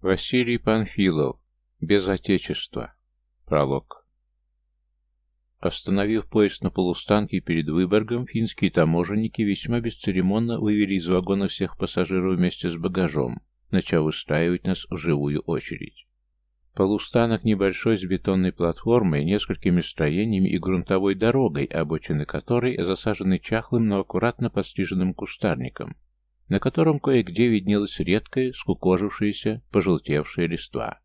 Василий Панфилов. Без отечества. Пролог. Остановив поезд на полустанке перед Выборгом, финские таможенники весьма бесцеремонно вывели из вагона всех пассажиров вместе с багажом, начав устраивать нас в живую очередь. Полустанок небольшой с бетонной платформой, несколькими строениями и грунтовой дорогой, обочины которой засажены чахлым, но аккуратно подстриженным кустарником, на котором кое-где виднелась редкая, скукожившаяся, пожелтевшая листва.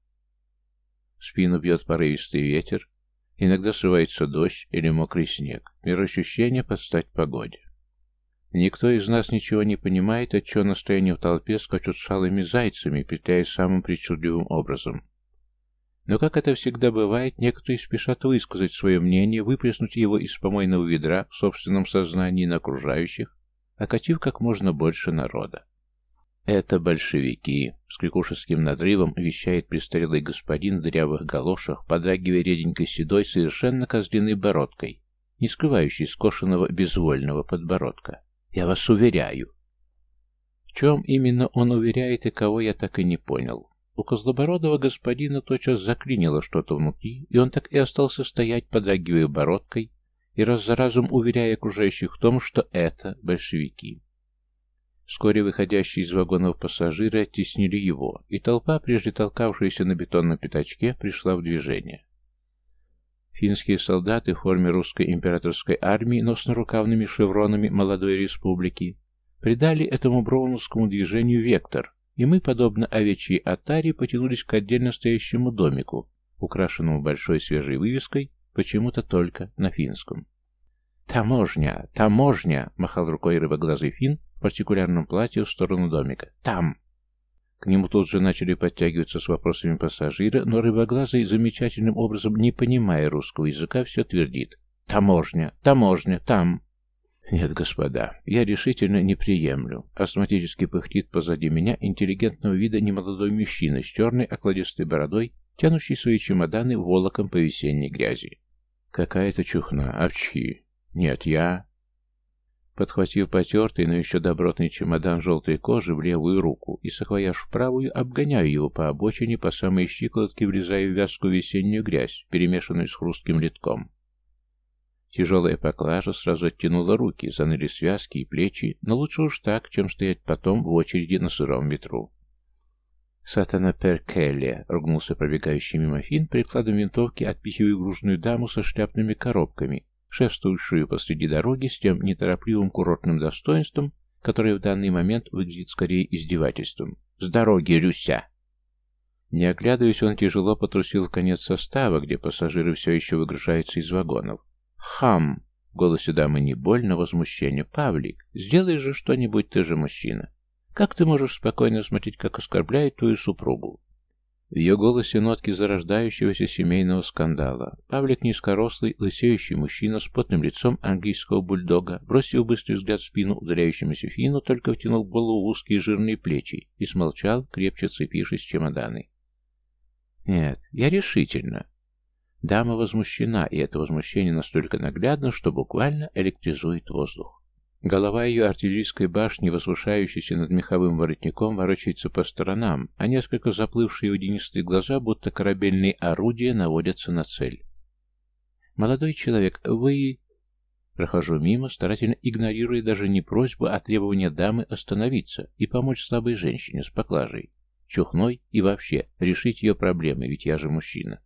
В спину бьет порывистый ветер, иногда срывается дождь или мокрый снег, мироощущение под стать погоде. Никто из нас ничего не понимает, отчего настроение в толпе скачут шалыми зайцами, петляя самым причудливым образом. Но, как это всегда бывает, некоторые спешат высказать свое мнение, выплеснуть его из помойного ведра в собственном сознании на окружающих, окатив как можно больше народа. «Это большевики!» — с крикушеским надрывом вещает престарелый господин в дырявых галошах, подрагивая реденькой седой, совершенно козлиной бородкой, не скрывающей скошенного безвольного подбородка. «Я вас уверяю!» В чем именно он уверяет и кого, я так и не понял. У козлобородого господина тотчас заклинило что-то внутри, и он так и остался стоять, подрагивая бородкой, и раз за разом уверяя окружающих в том, что это большевики. Вскоре выходящие из вагонов пассажиры оттеснили его, и толпа, прежде толкавшаяся на бетонном пятачке, пришла в движение. Финские солдаты в форме русской императорской армии, но с нарукавными шевронами молодой республики, придали этому броуновскому движению вектор, и мы, подобно овечьей атаре, потянулись к отдельно стоящему домику, украшенному большой свежей вывеской Почему-то только на финском. «Таможня! Таможня!» — махал рукой рыбоглазый фин в партикулярном платье в сторону домика. «Там!» К нему тут же начали подтягиваться с вопросами пассажира, но рыбоглазый, замечательным образом не понимая русского языка, все твердит. «Таможня! Таможня! Там!» «Нет, господа, я решительно не приемлю». Астматически пыхтит позади меня интеллигентного вида немолодой мужчина с черной окладистой бородой, тянущий свои чемоданы волоком по весенней грязи. Какая-то чухна. Овчхи. Нет, я... Подхватив потертый, но еще добротный чемодан желтой кожи в левую руку и сохвояж правую, обгоняю его по обочине, по самой щиколотке, влезая в вязкую весеннюю грязь, перемешанную с хрустким литком. Тяжелая поклажа сразу оттянула руки, заныли связки и плечи, но лучше уж так, чем стоять потом в очереди на сыром ветру. «Сатана Перкелле!» — ругнулся пробегающий мимо Фин, прикладом винтовки отпихивая грузную даму со шляпными коробками, шествующую посреди дороги с тем неторопливым курортным достоинством, которое в данный момент выглядит скорее издевательством. «С дороги, Рюся!» Не оглядываясь, он тяжело потрусил конец состава, где пассажиры все еще выгружаются из вагонов. «Хам!» — в голосе дамы не больно, возмущение. «Павлик, сделай же что-нибудь, ты же мужчина!» Как ты можешь спокойно смотреть, как оскорбляет твою супругу? В ее голосе нотки зарождающегося семейного скандала. Павлик низкорослый, лысеющий мужчина с потным лицом английского бульдога, бросив быстрый взгляд в спину удаляющемуся фину, только втянул голову в узкие жирные плечи и смолчал, крепче цепившись чемоданы. Нет, я решительно. Дама возмущена, и это возмущение настолько наглядно, что буквально электризует воздух. Голова ее артиллерийской башни, возвышающейся над меховым воротником, ворочается по сторонам, а несколько заплывшие водянистые глаза, будто корабельные орудия, наводятся на цель. «Молодой человек, вы...» Прохожу мимо, старательно игнорируя даже не просьбу, а требование дамы остановиться и помочь слабой женщине с поклажей, чухной и вообще решить ее проблемы, ведь я же мужчина.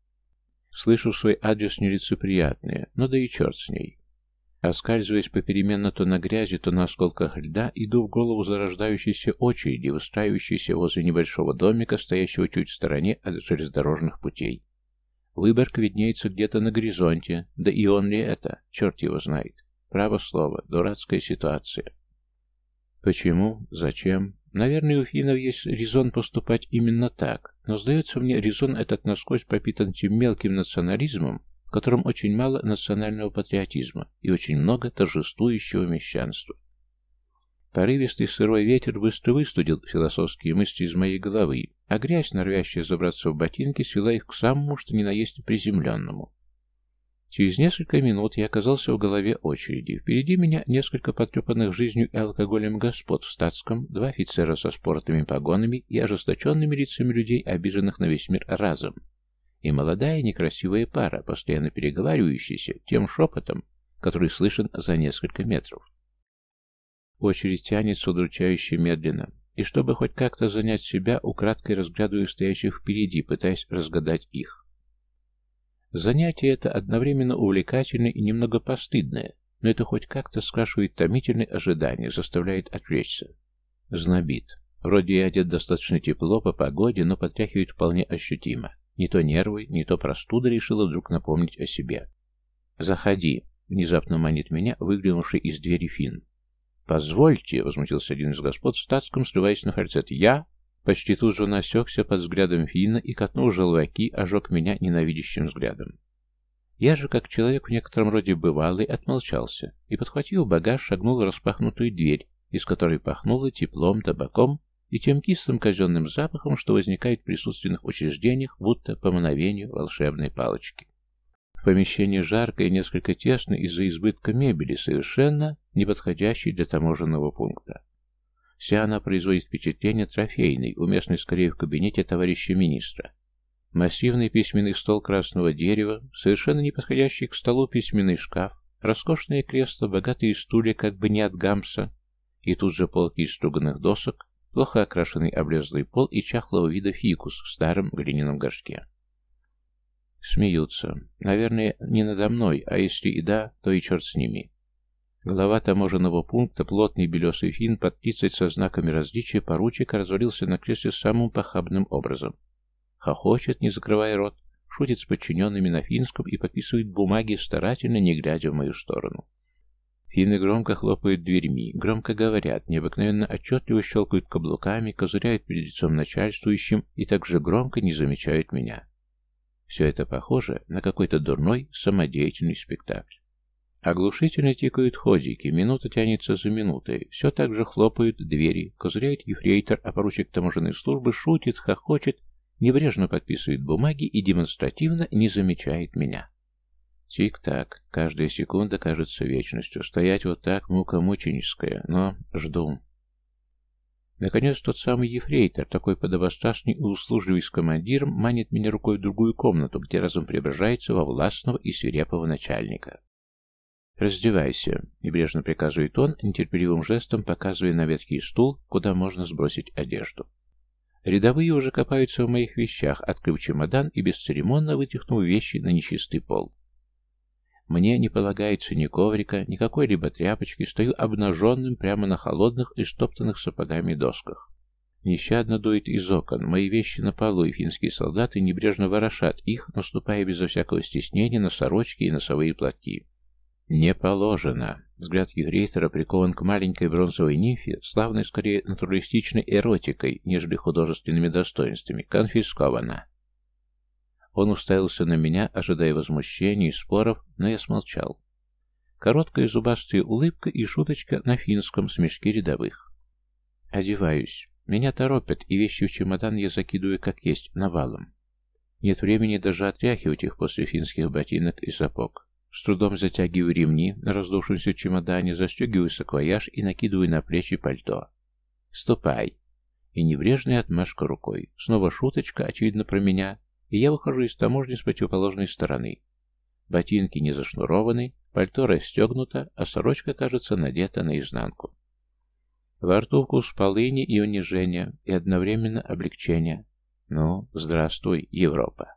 Слышу свой адрес нелицеприятные, но да и черт с ней. Оскальзываясь попеременно то на грязи, то на осколках льда, иду в голову зарождающейся очереди, выстраивающейся возле небольшого домика, стоящего чуть в стороне от железнодорожных путей. Выборг виднеется где-то на горизонте, да и он ли это, черт его знает. Право слово, дурацкая ситуация. Почему? Зачем? Наверное, у финнов есть резон поступать именно так, но, сдается мне, резон этот насквозь пропитан тем мелким национализмом, в котором очень мало национального патриотизма и очень много торжествующего мещанства. Порывистый сырой ветер быстро выстудил философские мысли из моей головы, а грязь, норовящая забраться в ботинки, свела их к самому, что ни на есть приземленному. Через несколько минут я оказался в голове очереди. Впереди меня несколько потрепанных жизнью и алкоголем господ в статском, два офицера со спортными погонами и ожесточенными лицами людей, обиженных на весь мир разом. И молодая некрасивая пара, постоянно переговаривающаяся тем шепотом, который слышен за несколько метров. Очередь тянется удручающе медленно, и чтобы хоть как-то занять себя, украдкой разглядываю стоящих впереди, пытаясь разгадать их. Занятие это одновременно увлекательное и немного постыдное, но это хоть как-то скрашивает томительные ожидания, заставляет отвлечься. Знобит. Вроде и одет достаточно тепло по погоде, но потряхивает вполне ощутимо. Не то нервы, не то простуда решила вдруг напомнить о себе. «Заходи», — внезапно манит меня, выглянувший из двери Финн. «Позвольте», — возмутился один из господ в статском, срываясь на фальцет. «Я?» Почти тут же насекся под взглядом Финна и, катнул желваки, ожег меня ненавидящим взглядом. Я же, как человек в некотором роде бывалый, отмолчался и, подхватив багаж, шагнул в распахнутую дверь, из которой пахнуло теплом, табаком и тем кислым казенным запахом, что возникает в присутственных учреждениях, будто по мановению волшебной палочки. В помещении жарко и несколько тесно из-за избытка мебели, совершенно не подходящей для таможенного пункта. Вся она производит впечатление трофейной, уместной скорее в кабинете товарища министра. Массивный письменный стол красного дерева, совершенно не подходящий к столу письменный шкаф, роскошное кресло, богатые стулья как бы не от гамса, и тут же полки из струганных досок, плохо окрашенный облезлый пол и чахлого вида фикус в старом глиняном горшке. Смеются. Наверное, не надо мной, а если и да, то и черт с ними. Глава таможенного пункта, плотный белесый фин, под птицей со знаками различия поручика развалился на кресле самым похабным образом. Хохочет, не закрывая рот, шутит с подчиненными на финском и подписывает бумаги, старательно не глядя в мою сторону. Финны громко хлопают дверьми, громко говорят, необыкновенно отчетливо щелкают каблуками, козыряют перед лицом начальствующим и также громко не замечают меня. Все это похоже на какой-то дурной самодеятельный спектакль. Оглушительно тикают ходики, минута тянется за минутой, все так же хлопают двери, козыряет ефрейтор, а поручик таможенной службы шутит, хохочет, небрежно подписывает бумаги и демонстративно не замечает меня. Тик-так, каждая секунда кажется вечностью, стоять вот так мука мученическая, но жду. Наконец, тот самый ефрейтор, такой подобострастный и услужливый с командиром, манит меня рукой в другую комнату, где разум преображается во властного и свирепого начальника. «Раздевайся», — небрежно приказывает он, нетерпеливым жестом показывая на ветхий стул, куда можно сбросить одежду. Рядовые уже копаются в моих вещах, открыв чемодан и бесцеремонно вытихнув вещи на нечистый пол. Мне не полагается ни коврика, ни какой-либо тряпочки, стою обнаженным прямо на холодных и стоптанных сапогами досках. Нещадно дует из окон, мои вещи на полу, и финские солдаты небрежно ворошат их, наступая безо всякого стеснения на сорочки и носовые платки. «Не положено». Взгляд Ефрейтора прикован к маленькой бронзовой нимфе, славной скорее натуралистичной эротикой, нежели художественными достоинствами. Конфисковано. Он уставился на меня, ожидая возмущений и споров, но я смолчал. Короткая зубастая улыбка и шуточка на финском смешке рядовых. Одеваюсь. Меня торопят, и вещи в чемодан я закидываю как есть, навалом. Нет времени даже отряхивать их после финских ботинок и сапог. С трудом затягиваю ремни на раздувшемся чемодане, застегиваю саквояж и накидываю на плечи пальто. «Ступай!» И небрежная отмашка рукой. Снова шуточка, очевидно, про меня, и я выхожу из таможни с противоположной стороны. Ботинки не зашнурованы, пальто расстегнуто, а сорочка, кажется, надета наизнанку. Во рту вкус полыни и унижения, и одновременно облегчение. Ну, здравствуй, Европа.